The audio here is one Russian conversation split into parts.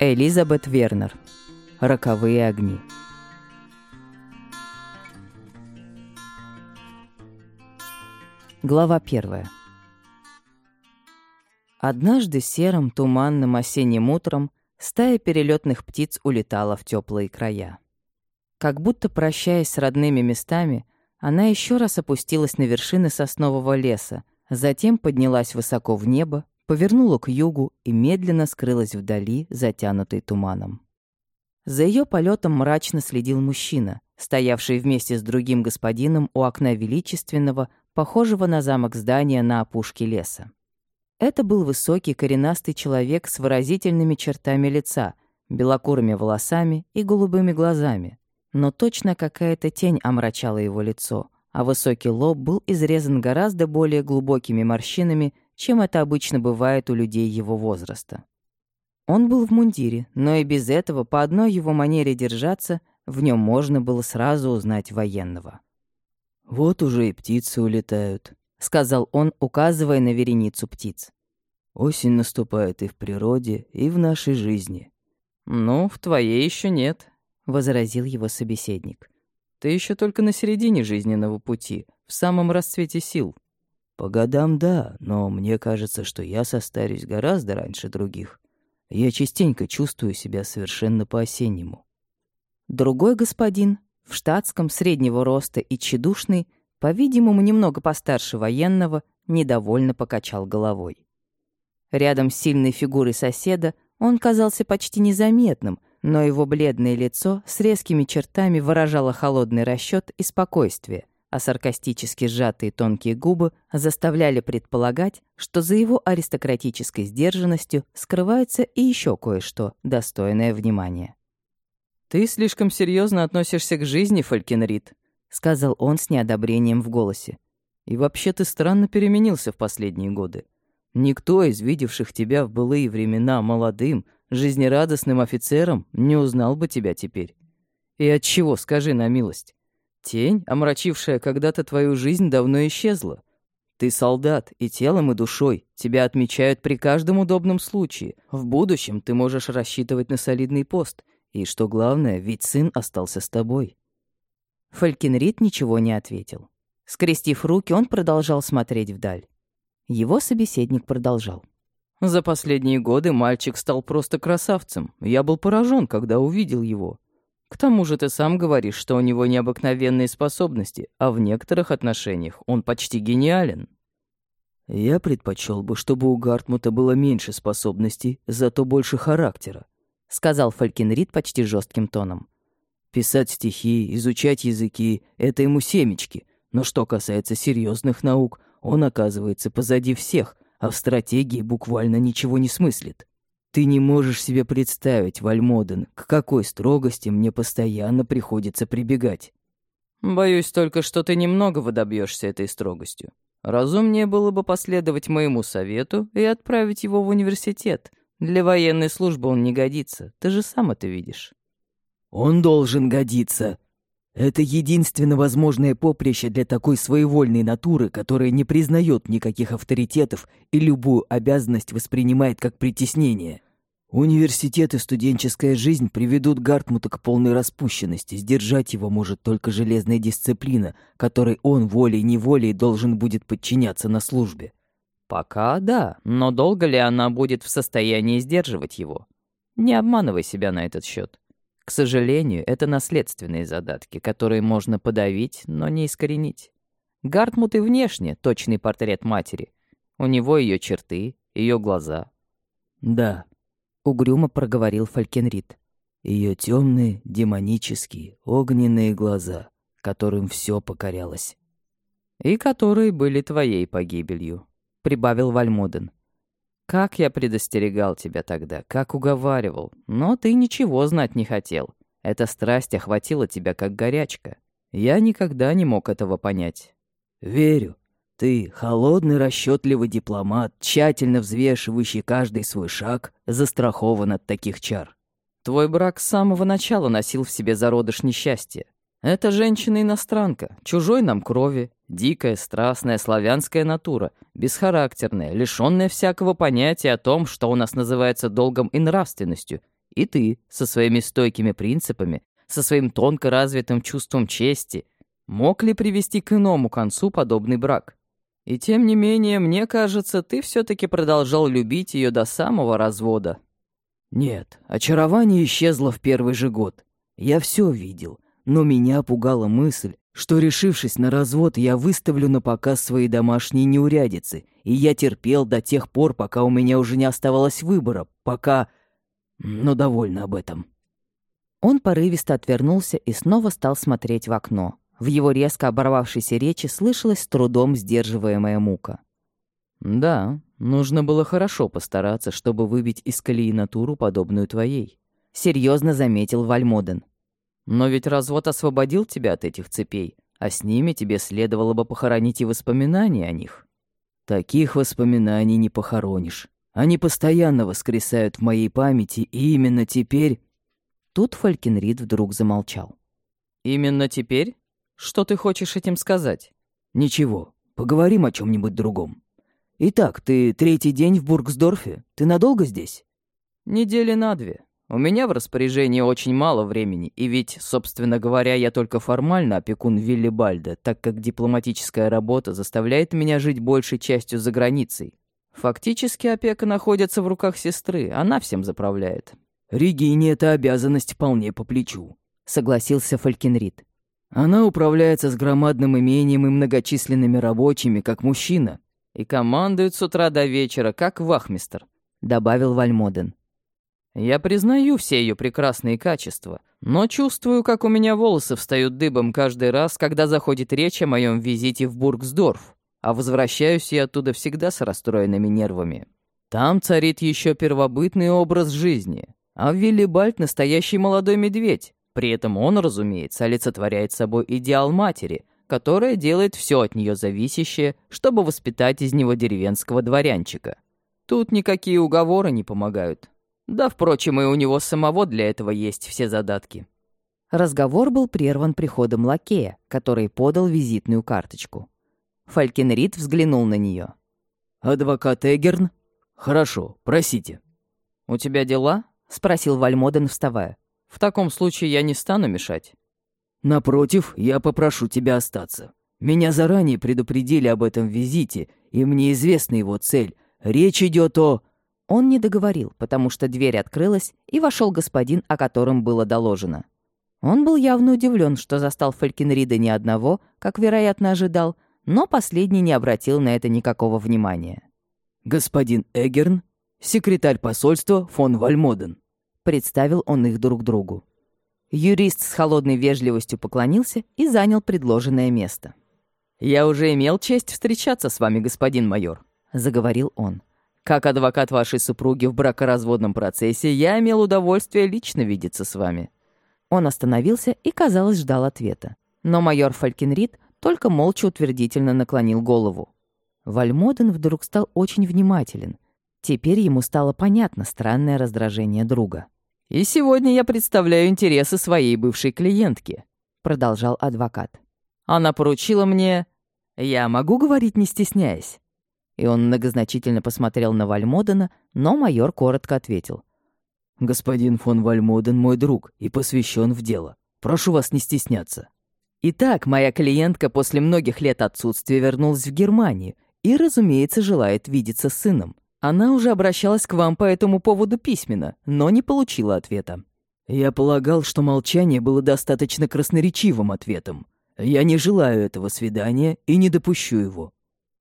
Элизабет Вернер. Роковые огни. Глава первая. Однажды серым туманным осенним утром стая перелетных птиц улетала в теплые края. Как будто прощаясь с родными местами, она еще раз опустилась на вершины соснового леса, затем поднялась высоко в небо, повернула к югу и медленно скрылась вдали, затянутой туманом. За ее полетом мрачно следил мужчина, стоявший вместе с другим господином у окна величественного, похожего на замок здания на опушке леса. Это был высокий коренастый человек с выразительными чертами лица, белокурыми волосами и голубыми глазами. Но точно какая-то тень омрачала его лицо, а высокий лоб был изрезан гораздо более глубокими морщинами, чем это обычно бывает у людей его возраста. Он был в мундире, но и без этого, по одной его манере держаться, в нем можно было сразу узнать военного. «Вот уже и птицы улетают», — сказал он, указывая на вереницу птиц. «Осень наступает и в природе, и в нашей жизни». «Ну, в твоей еще нет», — возразил его собеседник. «Ты еще только на середине жизненного пути, в самом расцвете сил». «По годам да, но мне кажется, что я состарюсь гораздо раньше других. Я частенько чувствую себя совершенно по-осеннему». Другой господин, в штатском, среднего роста и тщедушный, по-видимому, немного постарше военного, недовольно покачал головой. Рядом с сильной фигурой соседа он казался почти незаметным, но его бледное лицо с резкими чертами выражало холодный расчет и спокойствие, а саркастически сжатые тонкие губы заставляли предполагать, что за его аристократической сдержанностью скрывается и еще кое-что, достойное внимания. «Ты слишком серьезно относишься к жизни, Фалькенрид», — сказал он с неодобрением в голосе. «И вообще ты странно переменился в последние годы. Никто из видевших тебя в былые времена молодым, жизнерадостным офицером не узнал бы тебя теперь. И от чего, скажи на милость? Тень, омрачившая когда-то твою жизнь, давно исчезла. Ты солдат и телом, и душой. Тебя отмечают при каждом удобном случае. В будущем ты можешь рассчитывать на солидный пост. И что главное, ведь сын остался с тобой». Фалькинрид ничего не ответил. Скрестив руки, он продолжал смотреть вдаль. Его собеседник продолжал. «За последние годы мальчик стал просто красавцем. Я был поражен, когда увидел его. К тому же ты сам говоришь, что у него необыкновенные способности, а в некоторых отношениях он почти гениален». «Я предпочел бы, чтобы у Гартмута было меньше способностей, зато больше характера», — сказал Фалькинрид почти жестким тоном. «Писать стихи, изучать языки — это ему семечки. Но что касается серьезных наук, он оказывается позади всех, а в стратегии буквально ничего не смыслит. Ты не можешь себе представить, Вальмоден, к какой строгости мне постоянно приходится прибегать. Боюсь только, что ты немного добьешься этой строгостью. Разумнее было бы последовать моему совету и отправить его в университет, для военной службы он не годится, ты же сам это видишь». «Он должен годиться. Это единственно возможное поприще для такой своевольной натуры, которая не признает никаких авторитетов и любую обязанность воспринимает как притеснение. Университет и студенческая жизнь приведут Гартмута к полной распущенности, сдержать его может только железная дисциплина, которой он волей-неволей должен будет подчиняться на службе. Пока да, но долго ли она будет в состоянии сдерживать его? Не обманывай себя на этот счет. К сожалению, это наследственные задатки, которые можно подавить, но не искоренить. Гартмут и внешне точный портрет матери. У него ее черты, ее глаза. Да, угрюмо проговорил Фалькенрид. Ее темные, демонические, огненные глаза, которым все покорялось. И которые были твоей погибелью прибавил Вальмоден. «Как я предостерегал тебя тогда, как уговаривал, но ты ничего знать не хотел. Эта страсть охватила тебя как горячка. Я никогда не мог этого понять». «Верю. Ты, холодный, расчетливый дипломат, тщательно взвешивающий каждый свой шаг, застрахован от таких чар». «Твой брак с самого начала носил в себе зародыш несчастья. Эта женщина-иностранка, чужой нам крови, дикая, страстная, славянская натура, бесхарактерная, лишённая всякого понятия о том, что у нас называется долгом и нравственностью, И ты, со своими стойкими принципами, со своим тонко развитым чувством чести, мог ли привести к иному концу подобный брак? И тем не менее, мне кажется, ты все таки продолжал любить ее до самого развода. Нет, очарование исчезло в первый же год. Я все видел, но меня пугала мысль, что, решившись на развод, я выставлю на показ свои домашние неурядицы, и я терпел до тех пор, пока у меня уже не оставалось выбора, пока... Но довольно об этом. Он порывисто отвернулся и снова стал смотреть в окно. В его резко оборвавшейся речи слышалась с трудом сдерживаемая мука. «Да, нужно было хорошо постараться, чтобы выбить из колеи натуру, подобную твоей», — серьезно заметил Вальмоден. «Но ведь развод освободил тебя от этих цепей, а с ними тебе следовало бы похоронить и воспоминания о них». «Таких воспоминаний не похоронишь. Они постоянно воскресают в моей памяти, и именно теперь...» Тут Фалькинрид вдруг замолчал. «Именно теперь?» Что ты хочешь этим сказать? Ничего, поговорим о чем нибудь другом. Итак, ты третий день в Бургсдорфе. Ты надолго здесь? Недели на две. У меня в распоряжении очень мало времени, и ведь, собственно говоря, я только формально опекун Виллибальда, так как дипломатическая работа заставляет меня жить большей частью за границей. Фактически опека находится в руках сестры, она всем заправляет. Регине эта обязанность вполне по плечу, согласился Фалькинрид. Она управляется с громадным имением и многочисленными рабочими, как мужчина. И командует с утра до вечера, как вахмистр», — добавил Вальмоден. «Я признаю все ее прекрасные качества, но чувствую, как у меня волосы встают дыбом каждый раз, когда заходит речь о моем визите в Бургсдорф, а возвращаюсь я оттуда всегда с расстроенными нервами. Там царит еще первобытный образ жизни, а Виллибальд — настоящий молодой медведь, при этом он, разумеется, олицетворяет собой идеал матери, которая делает все от нее зависящее, чтобы воспитать из него деревенского дворянчика. Тут никакие уговоры не помогают. Да, впрочем, и у него самого для этого есть все задатки. Разговор был прерван приходом лакея, который подал визитную карточку. Фалькенрид взглянул на нее. «Адвокат Эгерн? Хорошо, просите». «У тебя дела?» — спросил Вальмоден, вставая. В таком случае я не стану мешать. Напротив, я попрошу тебя остаться. Меня заранее предупредили об этом визите, и мне известна его цель. Речь идет о... Он не договорил, потому что дверь открылась, и вошел господин, о котором было доложено. Он был явно удивлен, что застал Фалькинрида не одного, как, вероятно, ожидал, но последний не обратил на это никакого внимания. «Господин Эгерн, секретарь посольства фон Вальмоден», Представил он их друг другу. Юрист с холодной вежливостью поклонился и занял предложенное место. «Я уже имел честь встречаться с вами, господин майор», — заговорил он. «Как адвокат вашей супруги в бракоразводном процессе, я имел удовольствие лично видеться с вами». Он остановился и, казалось, ждал ответа. Но майор Фалькинрид только молча утвердительно наклонил голову. Вальмоден вдруг стал очень внимателен. Теперь ему стало понятно странное раздражение друга. «И сегодня я представляю интересы своей бывшей клиентки», — продолжал адвокат. «Она поручила мне... Я могу говорить, не стесняясь?» И он многозначительно посмотрел на Вальмодена, но майор коротко ответил. «Господин фон Вальмоден мой друг и посвящен в дело. Прошу вас не стесняться». Итак, моя клиентка после многих лет отсутствия вернулась в Германию и, разумеется, желает видеться с сыном. Она уже обращалась к вам по этому поводу письменно, но не получила ответа. Я полагал, что молчание было достаточно красноречивым ответом. Я не желаю этого свидания и не допущу его.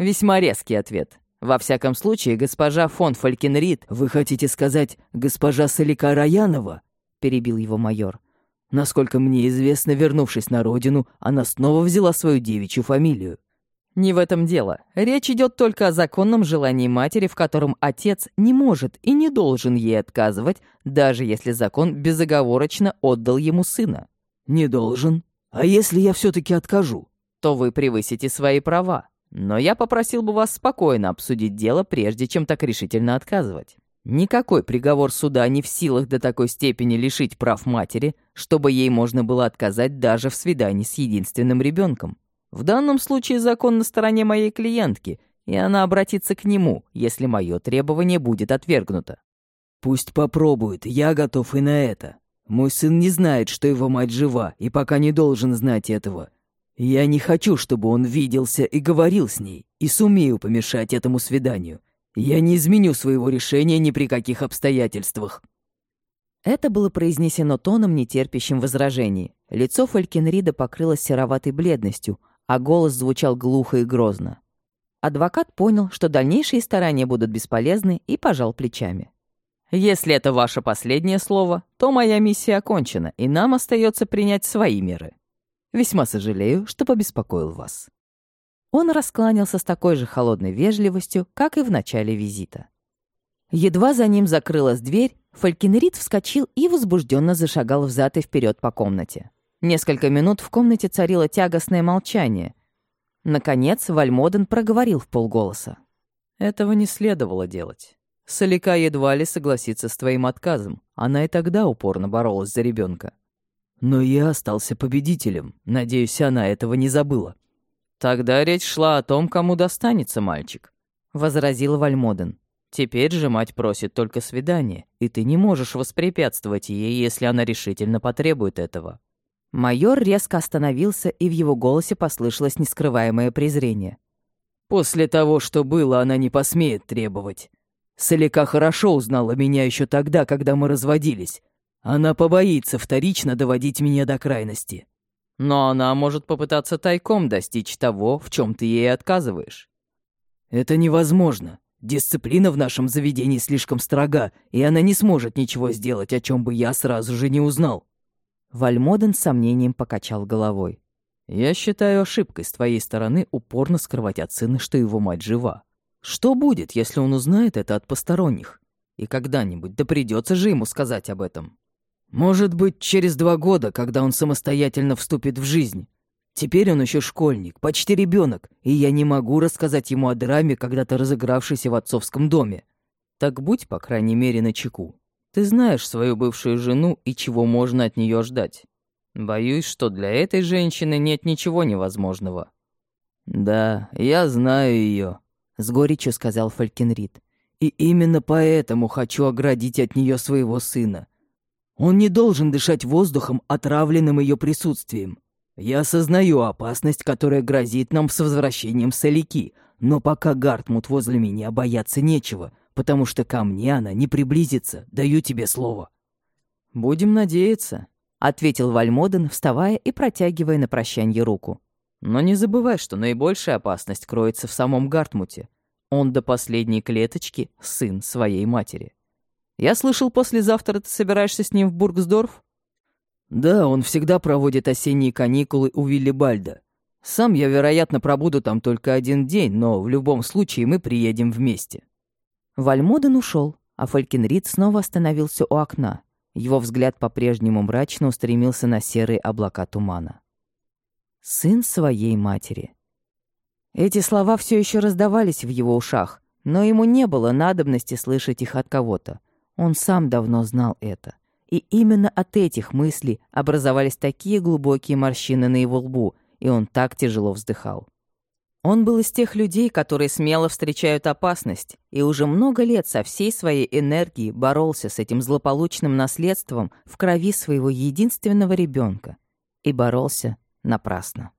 Весьма резкий ответ. Во всяком случае, госпожа фон Фалькенрид... Вы хотите сказать, госпожа Солика Раянова? Перебил его майор. Насколько мне известно, вернувшись на родину, она снова взяла свою девичью фамилию. Не в этом дело. Речь идет только о законном желании матери, в котором отец не может и не должен ей отказывать, даже если закон безоговорочно отдал ему сына. Не должен. А если я все-таки откажу? То вы превысите свои права. Но я попросил бы вас спокойно обсудить дело, прежде чем так решительно отказывать. Никакой приговор суда не в силах до такой степени лишить прав матери, чтобы ей можно было отказать даже в свидании с единственным ребенком. В данном случае закон на стороне моей клиентки, и она обратится к нему, если мое требование будет отвергнуто. Пусть попробует, я готов и на это. Мой сын не знает, что его мать жива, и пока не должен знать этого. Я не хочу, чтобы он виделся и говорил с ней, и сумею помешать этому свиданию. Я не изменю своего решения ни при каких обстоятельствах». Это было произнесено тоном, нетерпящим возражений. Лицо Фалькенрида покрылось сероватой бледностью, а голос звучал глухо и грозно. Адвокат понял, что дальнейшие старания будут бесполезны, и пожал плечами. Если это ваше последнее слово, то моя миссия окончена, и нам остается принять свои меры. Весьма сожалею, что побеспокоил вас». Он раскланялся с такой же холодной вежливостью, как и в начале визита. Едва за ним закрылась дверь, Фалькинрид вскочил и возбужденно зашагал взад и вперед по комнате. Несколько минут в комнате царило тягостное молчание. Наконец Вальмоден проговорил в полголоса. «Этого не следовало делать. Солика едва ли согласится с твоим отказом. Она и тогда упорно боролась за ребенка. Но я остался победителем. Надеюсь, она этого не забыла. Тогда речь шла о том, кому достанется мальчик, возразил Вальмоден. Теперь же мать просит только свидания, и ты не можешь воспрепятствовать ей, если она решительно потребует этого. Майор резко остановился, и в его голосе послышалось нескрываемое презрение. «После того, что было, она не посмеет требовать. Солика хорошо узнала меня еще тогда, когда мы разводились. Она побоится вторично доводить меня до крайности. Но она может попытаться тайком достичь того, в чем ты ей отказываешь. Это невозможно. Дисциплина в нашем заведении слишком строга, и она не сможет ничего сделать, о чем бы я сразу же не узнал. Вальмоден с сомнением покачал головой. «Я считаю ошибкой с твоей стороны упорно скрывать от сына, что его мать жива. Что будет, если он узнает это от посторонних? И когда-нибудь, да придется же ему сказать об этом. Может быть, через два года, когда он самостоятельно вступит в жизнь. Теперь он еще школьник, почти ребенок, и я не могу рассказать ему о драме, когда-то разыгравшейся в отцовском доме. Так будь, по крайней мере, на чеку. Ты знаешь свою бывшую жену и чего можно от нее ждать. Боюсь, что для этой женщины нет ничего невозможного. Да, я знаю ее, с горечью сказал Фалькенрид. И именно поэтому хочу оградить от нее своего сына. Он не должен дышать воздухом, отравленным ее присутствием. Я осознаю опасность, которая грозит нам с возвращением Солики, но пока Гартмут возле меня бояться нечего, потому что ко мне она не приблизится, даю тебе слово». «Будем надеяться», — ответил Вальмоден, вставая и протягивая на прощанье руку. Но не забывай, что наибольшая опасность кроется в самом Гартмуте. Он до последней клеточки сын своей матери. Я слышал, послезавтра ты собираешься с ним в Бургсдорф? Да, он всегда проводит осенние каникулы у Виллибальда. Сам я, вероятно, пробуду там только один день, но в любом случае мы приедем вместе. Вальмоден ушел, а Фалькенрид снова остановился у окна. Его взгляд по-прежнему мрачно устремился на серые облака тумана сын своей матери. Эти слова все еще раздавались в его ушах, но ему не было надобности слышать их от кого-то. Он сам давно знал это. И именно от этих мыслей образовались такие глубокие морщины на его лбу, и он так тяжело вздыхал. Он был из тех людей, которые смело встречают опасность, и уже много лет со всей своей энергией боролся с этим злополучным наследством в крови своего единственного ребенка. И боролся напрасно.